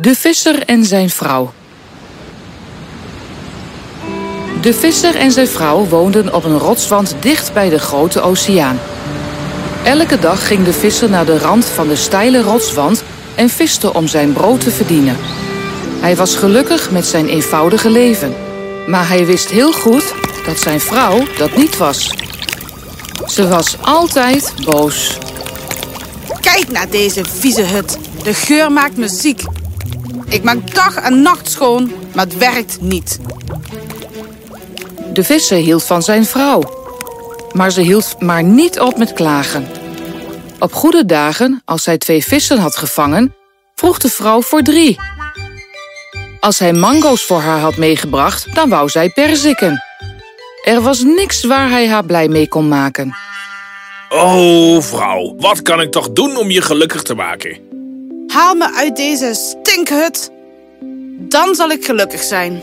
De visser en zijn vrouw. De visser en zijn vrouw woonden op een rotswand dicht bij de grote oceaan. Elke dag ging de visser naar de rand van de steile rotswand en viste om zijn brood te verdienen. Hij was gelukkig met zijn eenvoudige leven. Maar hij wist heel goed dat zijn vrouw dat niet was. Ze was altijd boos. Kijk naar deze vieze hut. De geur maakt me ziek. Ik maak dag en nacht schoon, maar het werkt niet. De visser hield van zijn vrouw. Maar ze hield maar niet op met klagen. Op goede dagen, als zij twee vissen had gevangen, vroeg de vrouw voor drie. Als hij mango's voor haar had meegebracht, dan wou zij perziken. Er was niks waar hij haar blij mee kon maken. Oh, vrouw, wat kan ik toch doen om je gelukkig te maken? Haal me uit deze stinkhut. Dan zal ik gelukkig zijn.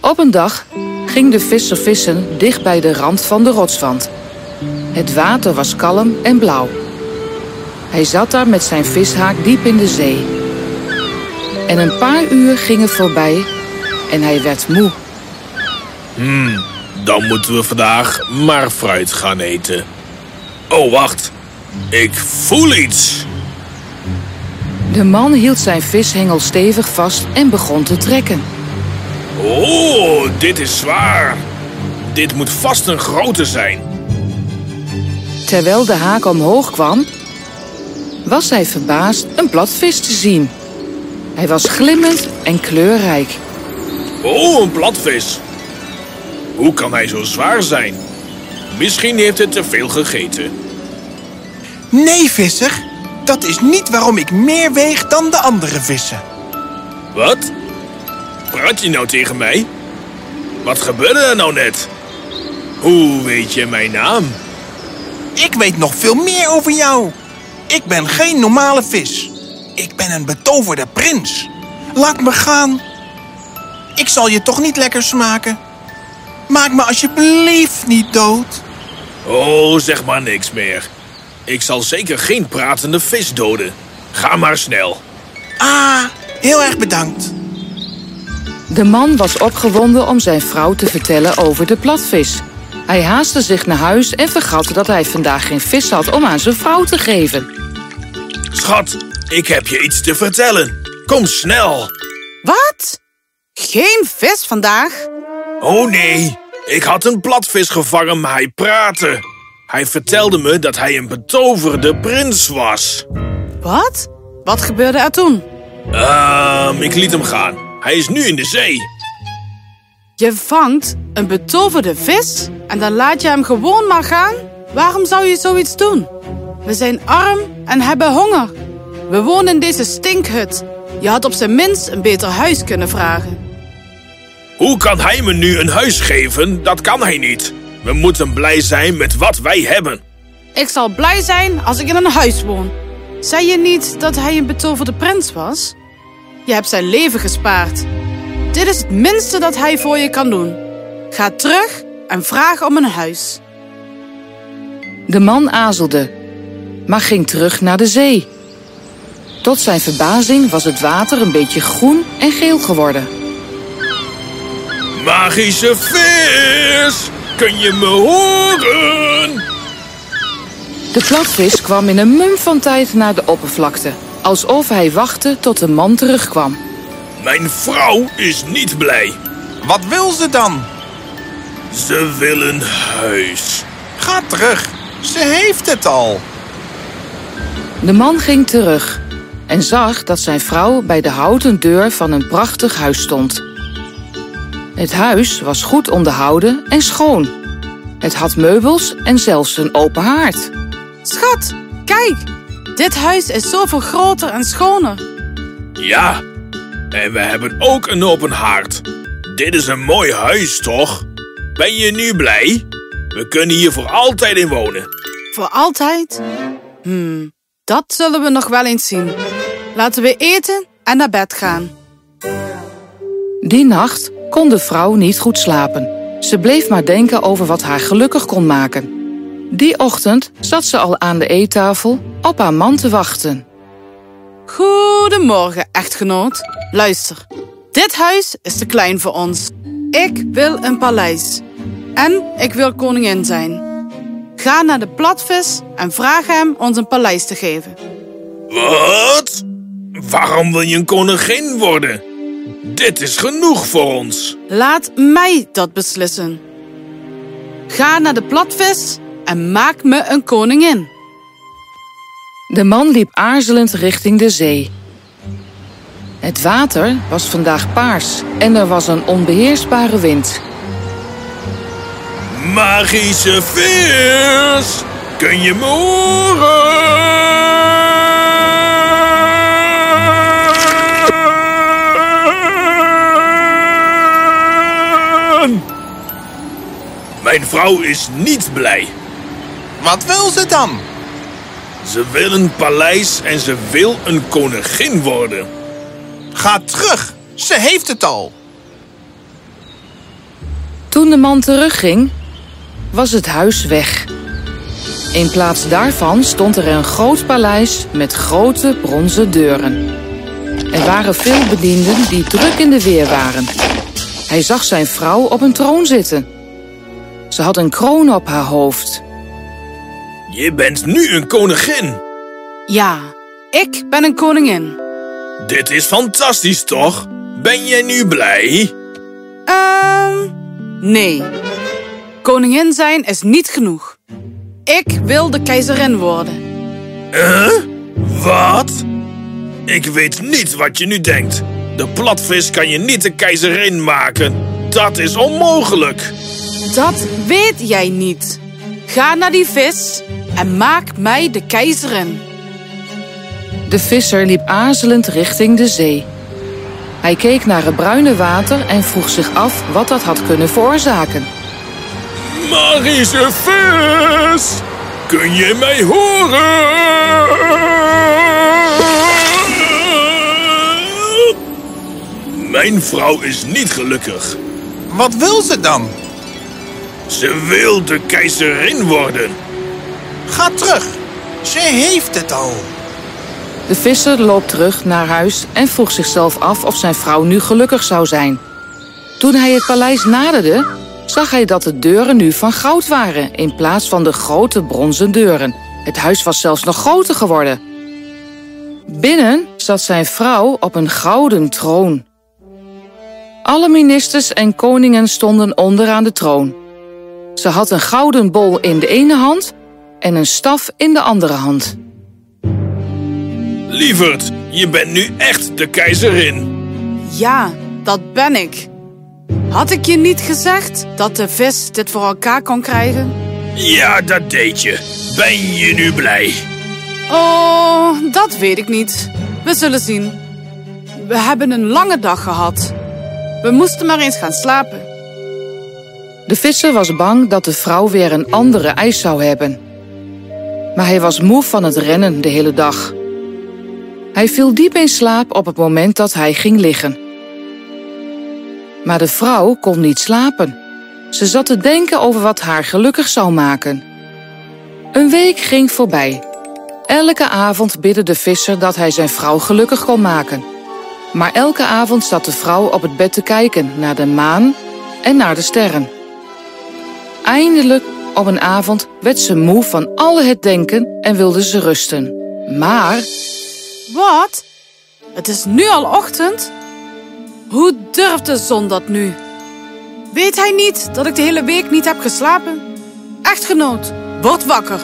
Op een dag ging de visser vissen dicht bij de rand van de rotswand. Het water was kalm en blauw. Hij zat daar met zijn vishaak diep in de zee. En een paar uur gingen voorbij en hij werd moe. Hmm, dan moeten we vandaag maar fruit gaan eten. Oh, wacht. Ik voel iets. De man hield zijn vishengel stevig vast en begon te trekken. Oh, dit is zwaar. Dit moet vast een grote zijn. Terwijl de haak omhoog kwam, was hij verbaasd een platvis te zien. Hij was glimmend en kleurrijk. Oh, een platvis. Hoe kan hij zo zwaar zijn? Misschien heeft het te veel gegeten. Nee, visser. Dat is niet waarom ik meer weeg dan de andere vissen. Wat? Praat je nou tegen mij? Wat gebeurde er nou net? Hoe weet je mijn naam? Ik weet nog veel meer over jou. Ik ben geen normale vis. Ik ben een betoverde prins. Laat me gaan. Ik zal je toch niet lekker smaken. Maak me alsjeblieft niet dood. Oh, zeg maar niks meer. Ik zal zeker geen pratende vis doden. Ga maar snel. Ah, heel erg bedankt. De man was opgewonden om zijn vrouw te vertellen over de platvis. Hij haastte zich naar huis en vergat dat hij vandaag geen vis had om aan zijn vrouw te geven. Schat, ik heb je iets te vertellen. Kom snel. Wat? Geen vis vandaag? Oh nee, ik had een platvis gevangen, maar hij praatte. Hij vertelde me dat hij een betoverde prins was. Wat? Wat gebeurde er toen? Ehm, ik liet hem gaan. Hij is nu in de zee. Je vangt een betoverde vis en dan laat je hem gewoon maar gaan? Waarom zou je zoiets doen? We zijn arm en hebben honger. We wonen in deze stinkhut. Je had op zijn minst een beter huis kunnen vragen. Hoe kan hij me nu een huis geven? Dat kan hij niet. We moeten blij zijn met wat wij hebben. Ik zal blij zijn als ik in een huis woon. Zei je niet dat hij een betoverde prins was? Je hebt zijn leven gespaard. Dit is het minste dat hij voor je kan doen. Ga terug en vraag om een huis. De man aarzelde, maar ging terug naar de zee. Tot zijn verbazing was het water een beetje groen en geel geworden. Magische vis! Kun je me horen? De platvis kwam in een mum van tijd naar de oppervlakte, alsof hij wachtte tot de man terugkwam. Mijn vrouw is niet blij. Wat wil ze dan? Ze wil een huis. Ga terug. Ze heeft het al. De man ging terug en zag dat zijn vrouw bij de houten deur van een prachtig huis stond. Het huis was goed onderhouden en schoon. Het had meubels en zelfs een open haard. Schat, kijk. Dit huis is zoveel groter en schoner. Ja, en we hebben ook een open haard. Dit is een mooi huis, toch? Ben je nu blij? We kunnen hier voor altijd in wonen. Voor altijd? Hmm, dat zullen we nog wel eens zien. Laten we eten en naar bed gaan. Die nacht kon de vrouw niet goed slapen. Ze bleef maar denken over wat haar gelukkig kon maken. Die ochtend zat ze al aan de eettafel op haar man te wachten. Goedemorgen, echtgenoot. Luister, dit huis is te klein voor ons. Ik wil een paleis. En ik wil koningin zijn. Ga naar de platvis en vraag hem ons een paleis te geven. Wat? Waarom wil je een koningin worden? Dit is genoeg voor ons. Laat mij dat beslissen. Ga naar de platvis en maak me een koningin. De man liep aarzelend richting de zee. Het water was vandaag paars en er was een onbeheersbare wind. Magische vis, kun je me horen? Mijn vrouw is niet blij. Wat wil ze dan? Ze wil een paleis en ze wil een koningin worden. Ga terug. Ze heeft het al. Toen de man terugging, was het huis weg. In plaats daarvan stond er een groot paleis met grote bronzen deuren. Er waren veel bedienden die druk in de weer waren. Hij zag zijn vrouw op een troon zitten. Ze had een kroon op haar hoofd. Je bent nu een koningin. Ja, ik ben een koningin. Dit is fantastisch, toch? Ben jij nu blij? Ehm, nee. Koningin zijn is niet genoeg. Ik wil de keizerin worden. Huh? Wat? Ik weet niet wat je nu denkt. De platvis kan je niet de keizerin maken. Dat is onmogelijk. Dat weet jij niet. Ga naar die vis en maak mij de keizerin. De visser liep aarzelend richting de zee. Hij keek naar het bruine water en vroeg zich af wat dat had kunnen veroorzaken. Magische vis, kun je mij horen? Mijn vrouw is niet gelukkig. Wat wil ze dan? Ze wil de keizerin worden. Ga terug. Ze heeft het al. De visser loopt terug naar huis en vroeg zichzelf af of zijn vrouw nu gelukkig zou zijn. Toen hij het paleis naderde, zag hij dat de deuren nu van goud waren in plaats van de grote bronzen deuren. Het huis was zelfs nog groter geworden. Binnen zat zijn vrouw op een gouden troon. Alle ministers en koningen stonden onderaan de troon. Ze had een gouden bol in de ene hand en een staf in de andere hand. Lieverd, je bent nu echt de keizerin. Ja, dat ben ik. Had ik je niet gezegd dat de vis dit voor elkaar kon krijgen? Ja, dat deed je. Ben je nu blij? Oh, dat weet ik niet. We zullen zien. We hebben een lange dag gehad. We moesten maar eens gaan slapen. De visser was bang dat de vrouw weer een andere eis zou hebben. Maar hij was moe van het rennen de hele dag. Hij viel diep in slaap op het moment dat hij ging liggen. Maar de vrouw kon niet slapen. Ze zat te denken over wat haar gelukkig zou maken. Een week ging voorbij. Elke avond bidde de visser dat hij zijn vrouw gelukkig kon maken. Maar elke avond zat de vrouw op het bed te kijken naar de maan en naar de sterren. Eindelijk op een avond werd ze moe van al het denken en wilde ze rusten. Maar Wat? Het is nu al ochtend? Hoe durft de zon dat nu? Weet hij niet dat ik de hele week niet heb geslapen? Echtgenoot, word wakker.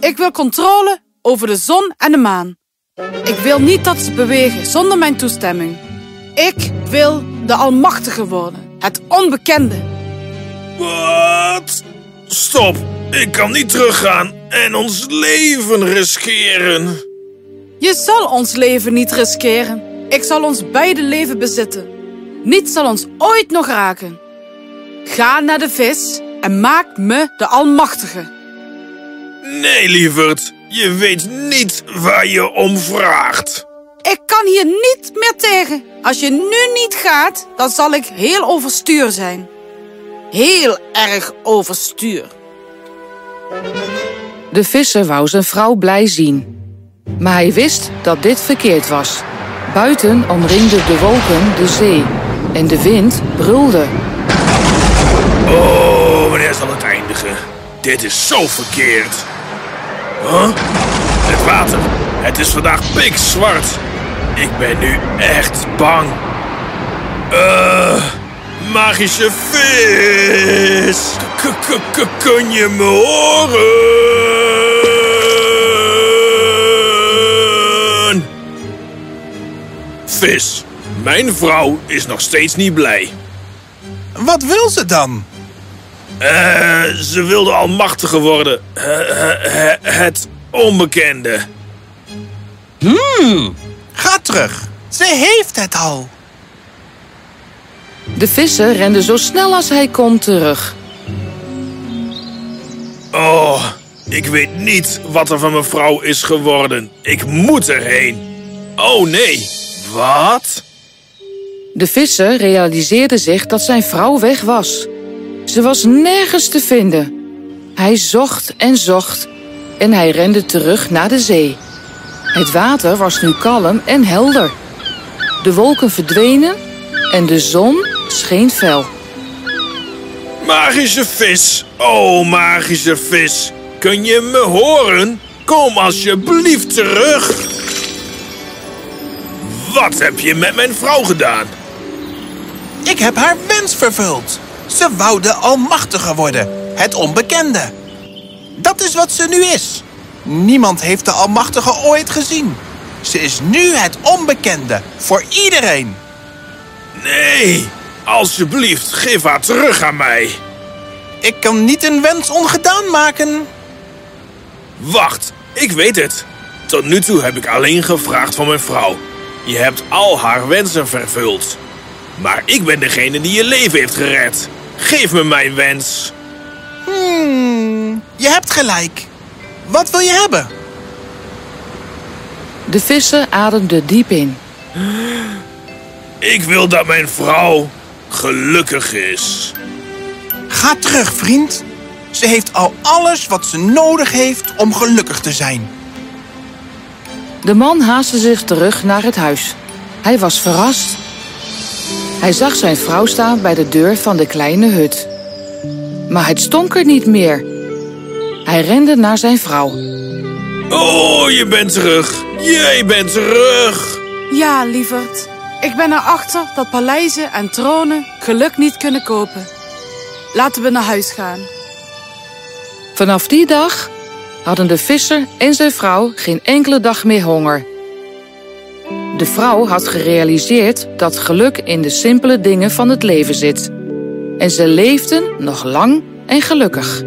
Ik wil controle over de zon en de maan. Ik wil niet dat ze bewegen zonder mijn toestemming. Ik wil de Almachtige worden, het onbekende. Wat? Stop, ik kan niet teruggaan en ons leven riskeren. Je zal ons leven niet riskeren. Ik zal ons beide leven bezitten. Niets zal ons ooit nog raken. Ga naar de vis en maak me de Almachtige. Nee, lieverd, je weet niet waar je om vraagt. Ik kan hier niet meer tegen. Als je nu niet gaat, dan zal ik heel overstuur zijn. Heel erg overstuur. De visser wou zijn vrouw blij zien. Maar hij wist dat dit verkeerd was. Buiten omringden de wolken de zee en de wind brulde. Oh, wanneer zal het eindigen? Dit is zo verkeerd. Huh? Het water. Het is vandaag pikzwart. Ik ben nu echt bang. Eh, magische vis. K- k- k- Kun je me horen? Vis, mijn vrouw is nog steeds niet blij. Wat wil ze dan? Eh, ze wilde almachtiger worden. Eh, eh, het onbekende. Ga terug. Ze heeft het al. De visser rende zo snel als hij kon terug. Oh, ik weet niet wat er van mijn vrouw is geworden. Ik moet erheen. Oh nee, wat? De visser realiseerde zich dat zijn vrouw weg was. Ze was nergens te vinden. Hij zocht en zocht en hij rende terug naar de zee. Het water was nu kalm en helder. De wolken verdwenen en de zon scheen fel. Magische vis. Oh, magische vis. Kun je me horen? Kom alsjeblieft terug. Wat heb je met mijn vrouw gedaan? Ik heb haar wens vervuld. Ze wou de almachtige worden. Het onbekende. Dat is wat ze nu is. Niemand heeft de almachtige ooit gezien. Ze is nu het onbekende. Voor iedereen. Nee, alsjeblieft, geef haar terug aan mij. Ik kan niet een wens ongedaan maken. Wacht, ik weet het. Tot nu toe heb ik alleen gevraagd van mijn vrouw. Je hebt al haar wensen vervuld. Maar ik ben degene die je leven heeft gered. Geef me mijn wens. Hmm, je hebt gelijk. Wat wil je hebben? De visser ademde diep in. Ik wil dat mijn vrouw gelukkig is. Ga terug, vriend. Ze heeft al alles wat ze nodig heeft om gelukkig te zijn. De man haastte zich terug naar het huis. Hij was verrast. Hij zag zijn vrouw staan bij de deur van de kleine hut. Maar het stonk er niet meer. Hij rende naar zijn vrouw. Oh, je bent terug. Jij bent terug. Ja, lieverd. Ik ben erachter dat paleizen en tronen geluk niet kunnen kopen. Laten we naar huis gaan. Vanaf die dag hadden de visser en zijn vrouw geen enkele dag meer honger. De vrouw had gerealiseerd dat geluk in de simpele dingen van het leven zit. En ze leefden nog lang en gelukkig.